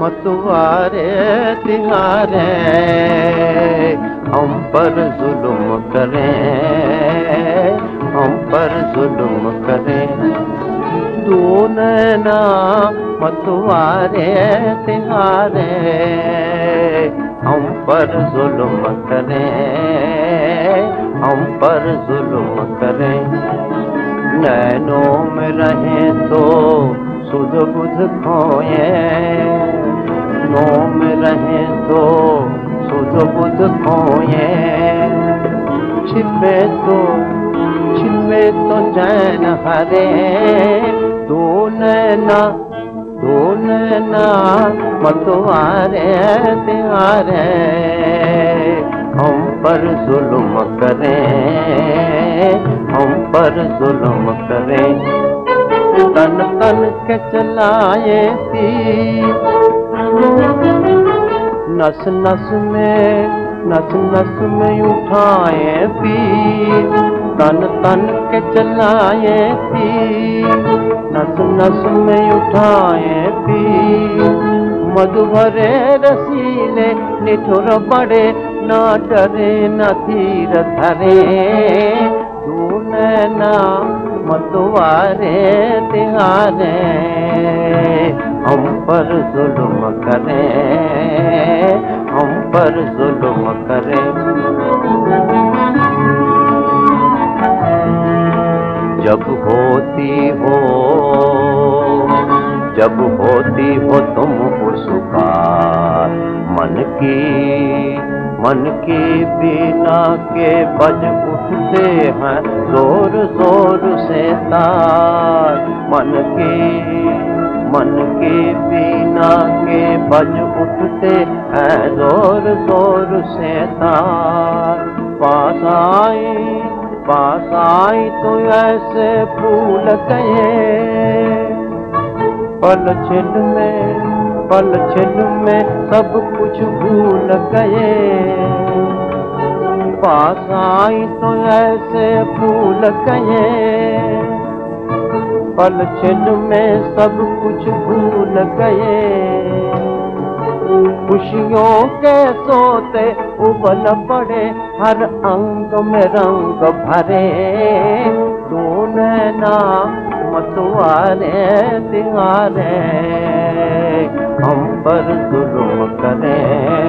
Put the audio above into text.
मतवारे, तिहारे, हम पर जुल्म करें, हम पर जुल्म करें। तू नैना मतवारे, तिहारे, हम पर जुल्म करें, हम पर जुल्म करें। नैनों में रहें तो सुध बुध खोए। नो में रहें तो सुध बुध खोए। छिपे तो छिपे तो चैन हरे। दो नैना दो नैना मतवारे त्यारे हम पर जुल्म करें, हम पर जुल्म करें। तन तन के चलाए थी नस नस में, नस नस में उठाए पी तन तन के चलाए थी नस नस में उठाए पी मधुभरे रसीले, निठुर बड़े ना डरे, न धीर धरे। तू नैना मतवारे, तिहारे, हम पर जुल्म करें, हम पर जुल्म करें। जब होती हो, जब होती हो तुम पुरस्कार, मन की मन की बिना के बज उठते हैं, ज़ोर ज़ोर से तार। मन की मन की बिना के बज उठते हैं, ज़ोर ज़ोर से तार। पास आई पास आई तो ऐसे फूल गए पल छिन में, पल छिन में सब कुछ भूल गए पास आई तो ऐसे फूल गए पल छिन में सब कुछ भूल गए। खुशियों के सोते उबल पड़े, हर अंग में रंग भरे। तू ना मतवारे जुल्म हम पर जुल्म करें।